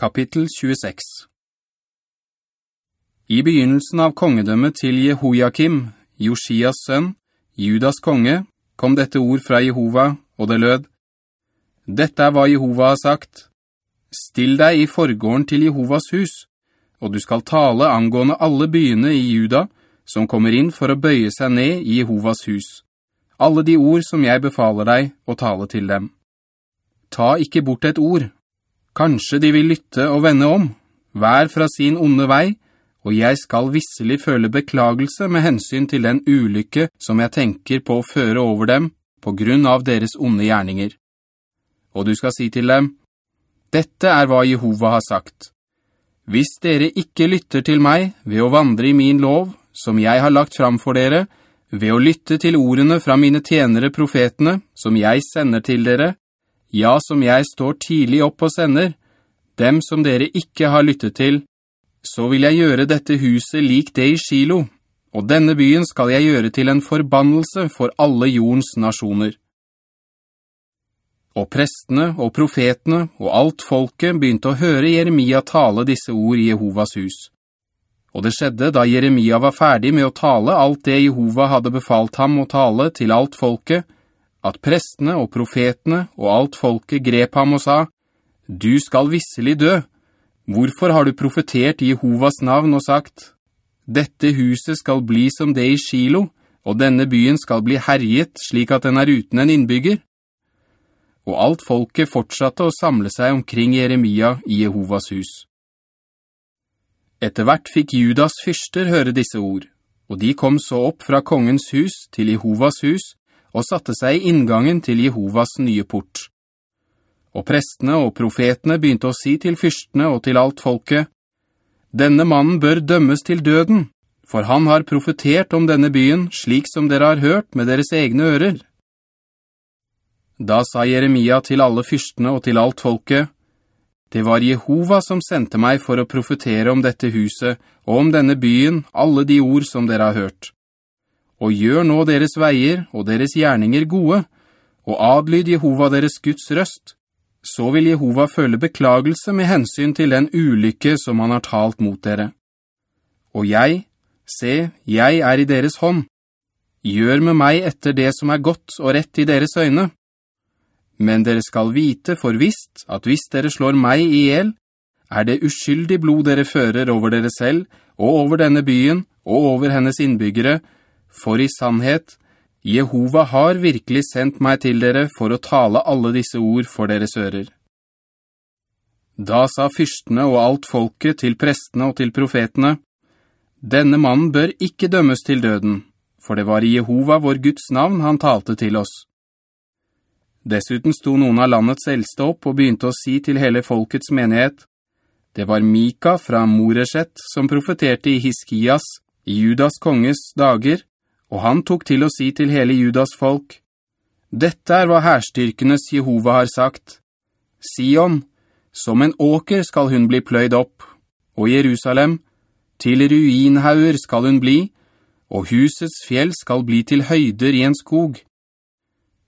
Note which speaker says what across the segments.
Speaker 1: Kapittel 26 I begynnelsen av kongedømmet til Jehoiakim, Josias sønn, Judas konge, kom dette ord fra Jehova, og det lød, «Dette er hva Jehova har sagt. Still deg i forgården til Jehovas hus, og du skal tale angående alle byene i Juda, som kommer inn for å bøye seg ned i Jehovas hus. Alle de ord som jeg befaler deg å tale til dem. Ta ikke bort et ord, Kanskje de vil lytte og vende om, hver fra sin onde vei, og jeg skal visselig føle beklagelse med hensyn til den ulykke som jeg tenker på å føre over dem på grunn av deres onde gjerninger. Og du skal si til dem, «Dette er hva Jehova har sagt. Hvis dere ikke lytter til meg ved å vandre i min lov, som jeg har lagt fram for dere, ved å lytte til ordene fra mine tjenere profetene, som jeg sender til dere, ja, som jeg står tidlig opp og sender, dem som dere ikke har lyttet til, så vil jeg gjøre dette huset lik det i Shilo, og denne byen skal jeg gjøre til en forbannelse for alle jordens nasjoner. Og prestene og profetene og alt folket begynte å høre Jeremia tale disse ord i Jehovas hus. Og det skjedde da Jeremia var ferdig med å tale alt det Jehova hadde befalt ham å tale til alt folket, at prestene og profetene og alt folket grep ham og sa, «Du skal visselig dø. Hvorfor har du profetert Jehovas navn og sagt, «Dette huset skal bli som det i Shilo, og denne byen skal bli herjet slik at den er uten en innbygger?» Og alt folket fortsatte å samle seg omkring Jeremia i Jehovas hus. Etter hvert fikk Judas fyrster høre disse ord, og de kom så opp fra kongens hus til Jehovas hus, og satte seg i inngangen til Jehovas nye port. Og prestene og profetene begynte å si til fyrstene og til alt folket, «Denne mannen bør dømmes til døden, for han har profetert om denne byen slik som dere har hørt med deres egne ører.» Da sa Jeremia til alle fyrstene og til alt folket, «Det var Jehova som sendte meg for å profetere om dette huset og om denne byen alle de ord som dere har hørt.» og gjør nå deres veier og deres gjerninger gode, og adlyd Jehova deres Guds røst, så vil Jehova føle beklagelse med hensyn til den ulykke som han har talt mot dere. Og jeg, se, jeg er i deres hånd. Gjør med meg etter det som er godt og rett i deres øyne. Men dere skal vite for visst at hvis dere slår meg i el, er det uskyldig blod dere fører over dere selv, og over denne byen, og over hennes innbyggere, for i sannhet, Jehova har virkelig sendt meg til dere for å tale alle disse ord for deres ører. Da sa fyrstene og alt folket til prestene og til profetene, «Denne mannen bør ikke dømmes til døden, for det var i Jehova vår Guds navn han talte til oss.» Dessuten sto noen av landets eldste opp og begynte å si til hele folkets menighet, «Det var Mika fra Moreshet som profeterte i Hiskias, i Judas konges dager, og han tok til å si til hele Judas folk, «Dette er hva herstyrkenes Jehova har sagt. Sion, som en åker skal hun bli pløyd opp, og Jerusalem, til ruinhauer skal hun bli, og husets fjell skal bli til høyder i en skog.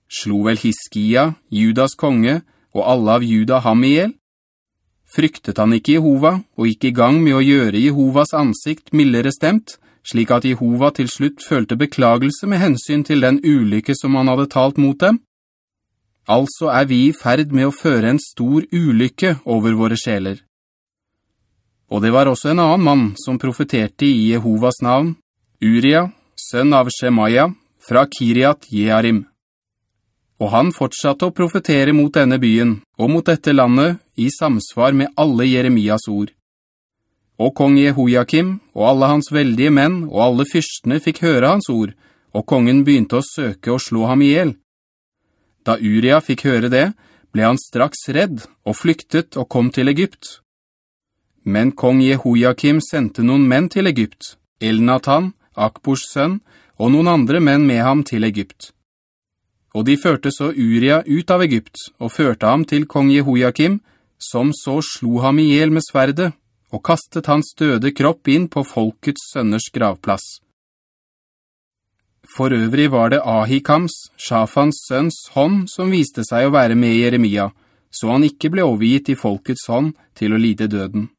Speaker 1: Slo vel Hiskia, Judas konge, og alle av Juda ham ihjel? Fryktet han ikke Jehova, og gikk i gang med å gjøre Jehovas ansikt mildere stemt, slik at Jehova til slutt følte beklagelse med hensyn til den ulykke som han hadde talt mot dem? Altså er vi i ferd med å føre en stor ulykke over våre sjeler. Og det var også en annen mann som profeterte i Jehovas navn, Uria, sønn av Shemaya, fra Kiriat Jearim. Og han fortsatte å profetere mot denne byen og mot dette landet i samsvar med alle Jeremias ord. Og kong Jehoiakim og alle hans veldige menn og alle fyrstene fikk høre hans ord, og kongen begynte å søke og slå ham ihjel. Da Uria fikk høre det, ble han straks redd og flyktet og kom til Egypt. Men kong Jehoiakim sendte noen menn til Egypt, Elnatan, Akbors sønn, og noen andre menn med ham til Egypt. Og de førte så Uria ut av Egypt, og førte ham til kong Jehoiakim, som så slo ham ihjel med sverde og kastet hans døde kropp inn på folkets sønners gravplass. For øvrig var det Ahikams, Shafans sønns hånd, som viste seg å være med Jeremia, så han ikke ble overgitt i folkets hånd til å lide døden.